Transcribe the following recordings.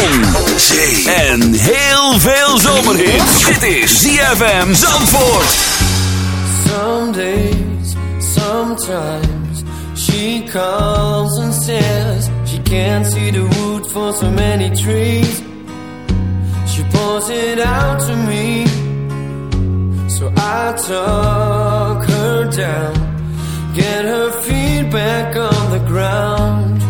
zon, zee en heel veel zomerhit. Dit is ZFM Zandvoort. Some days, sometimes, she calls and says she can't see the wood for so many trees. She pours it out to me, so I talk her down, get her feet back on the ground.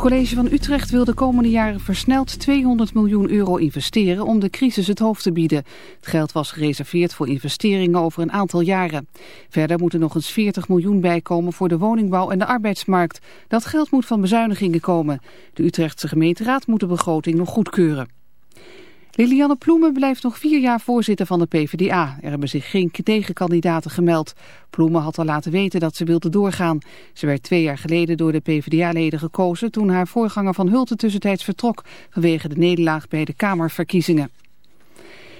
Het college van Utrecht wil de komende jaren versneld 200 miljoen euro investeren om de crisis het hoofd te bieden. Het geld was gereserveerd voor investeringen over een aantal jaren. Verder moet er nog eens 40 miljoen bijkomen voor de woningbouw en de arbeidsmarkt. Dat geld moet van bezuinigingen komen. De Utrechtse gemeenteraad moet de begroting nog goedkeuren. Lilianne Ploemen blijft nog vier jaar voorzitter van de PvdA. Er hebben zich geen tegenkandidaten gemeld. Ploemen had al laten weten dat ze wilde doorgaan. Ze werd twee jaar geleden door de PvdA-leden gekozen... toen haar voorganger Van Hulten tussentijds vertrok... vanwege de nederlaag bij de Kamerverkiezingen.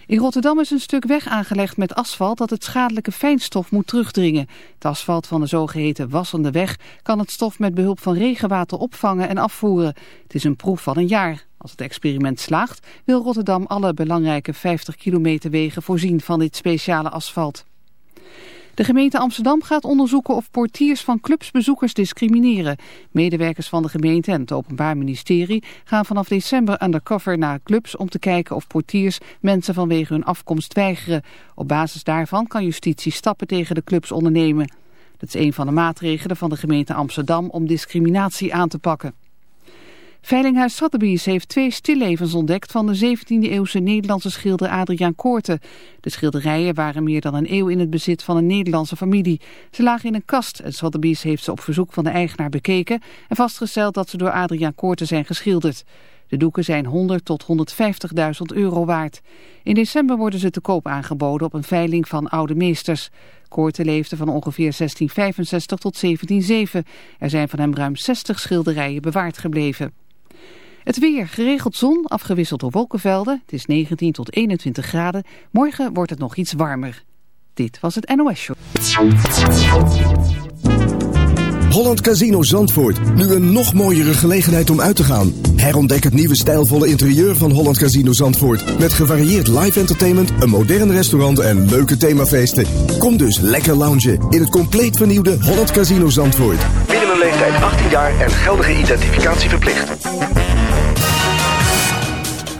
In Rotterdam is een stuk weg aangelegd met asfalt dat het schadelijke fijnstof moet terugdringen. Het asfalt van de zogeheten wassende weg kan het stof met behulp van regenwater opvangen en afvoeren. Het is een proef van een jaar. Als het experiment slaagt wil Rotterdam alle belangrijke 50 kilometer wegen voorzien van dit speciale asfalt. De gemeente Amsterdam gaat onderzoeken of portiers van clubs bezoekers discrimineren. Medewerkers van de gemeente en het Openbaar Ministerie gaan vanaf december undercover naar clubs om te kijken of portiers mensen vanwege hun afkomst weigeren. Op basis daarvan kan justitie stappen tegen de clubs ondernemen. Dat is een van de maatregelen van de gemeente Amsterdam om discriminatie aan te pakken. Veilinghuis Sotheby's heeft twee stillevens ontdekt van de 17e-eeuwse Nederlandse schilder Adriaan Koorten. De schilderijen waren meer dan een eeuw in het bezit van een Nederlandse familie. Ze lagen in een kast en Sotheby's heeft ze op verzoek van de eigenaar bekeken en vastgesteld dat ze door Adriaan Koorten zijn geschilderd. De doeken zijn 100 tot 150.000 euro waard. In december worden ze te koop aangeboden op een veiling van oude meesters. Koorten leefde van ongeveer 1665 tot 1707. Er zijn van hem ruim 60 schilderijen bewaard gebleven. Het weer, geregeld zon, afgewisseld door wolkenvelden. Het is 19 tot 21 graden. Morgen wordt het nog iets warmer. Dit was het NOS Show. Holland Casino Zandvoort. Nu een nog mooiere gelegenheid om uit te gaan. Herontdek het nieuwe stijlvolle interieur van Holland Casino Zandvoort. Met gevarieerd live entertainment, een modern restaurant en leuke themafeesten. Kom dus lekker loungen in het compleet vernieuwde Holland Casino Zandvoort. Minimumleeftijd 18 jaar en geldige identificatie verplicht.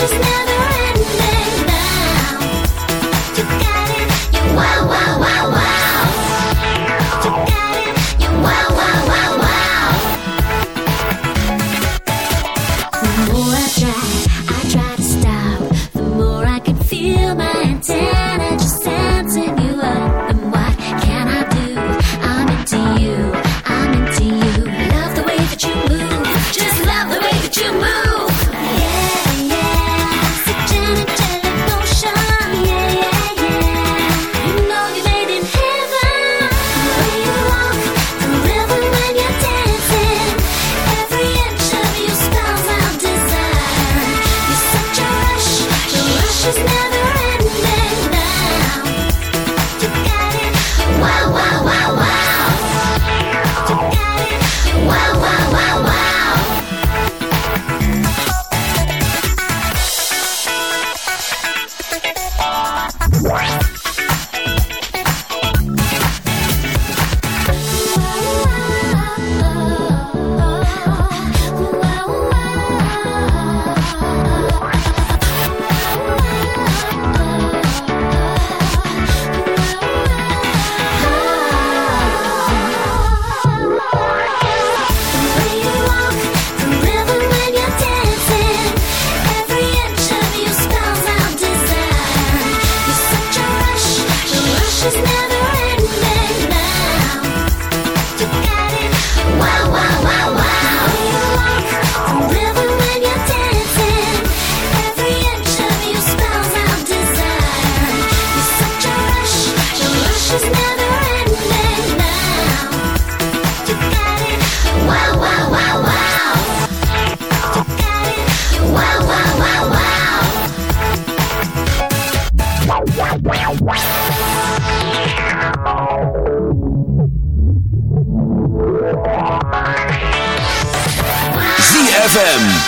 Just never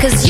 Cause you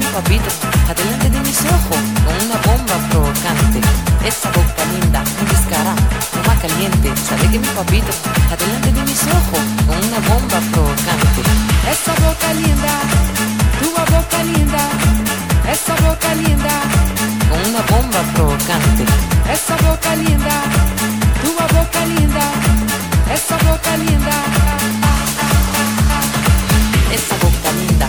Papito, adelante de mis ojos, con una bomba provocante. Esa boca linda, un descarado, broma caliente, sabe que mi papito, adelante de mis ojos, con una bomba provocante. Essa boca linda, tua boca linda, essa boca linda, Con una bomba provocante. essa boca linda, tua boca linda, essa boca linda. Esa boca linda,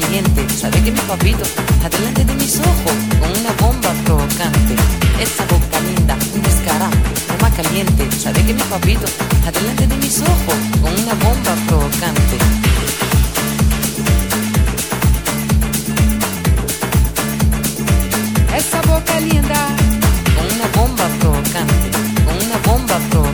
caliente, sabe que mi papito, adelante de mis ojos, con una bomba provocante. Esa boca linda, un descarado, broma caliente, sabe que mi papito, adelante de mis ojos, con una bomba provocante. Essa boca linda, Con una bomba provocante, con una bomba provocante,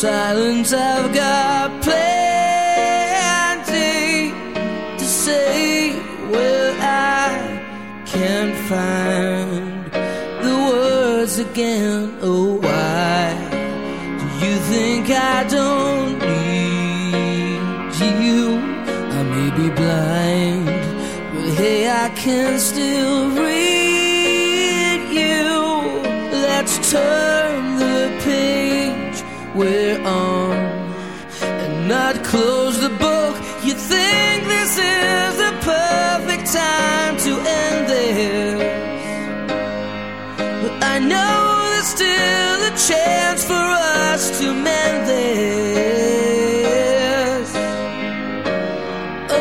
silent, I've got plenty to say. Well, I can't find the words again. Oh, why do you think I don't need you? I may be blind, but hey, I can still chance for us to mend this.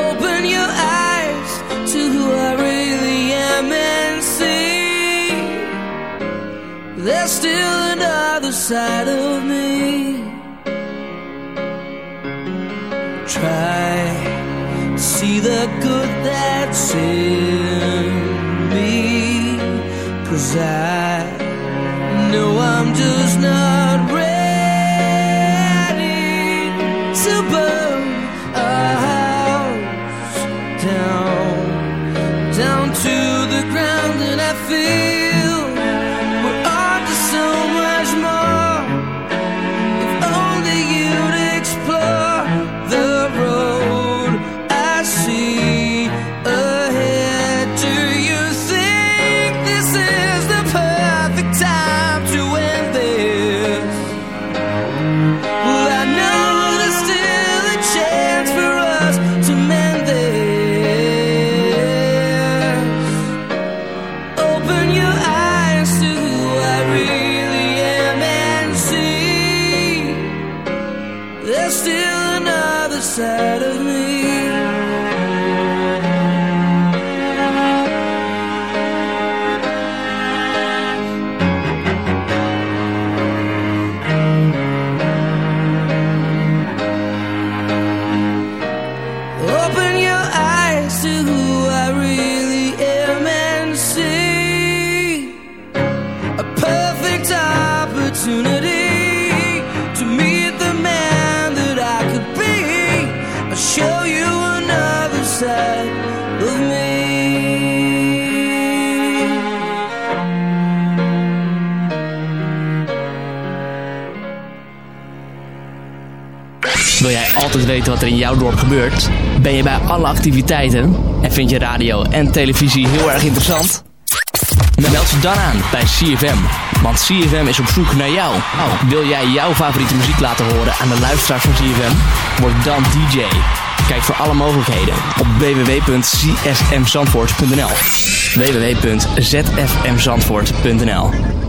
Open your eyes to who I really am and see there's still another side of me. Try to see the good that's in me. Cause I know I'm lose no opportunity to meet the man that I could be. I'll show you another side of me. Wil jij altijd weten wat er in jouw dorp gebeurt? Ben je bij alle activiteiten? En vind je radio en televisie heel erg interessant? Meld ze dan aan bij CFM. Want CFM is op zoek naar jou. Nou, wil jij jouw favoriete muziek laten horen aan de luisteraars van CFM? Word dan DJ. Kijk voor alle mogelijkheden op www.csmzandvoort.nl www.zfmzandvoort.nl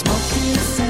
smoking the.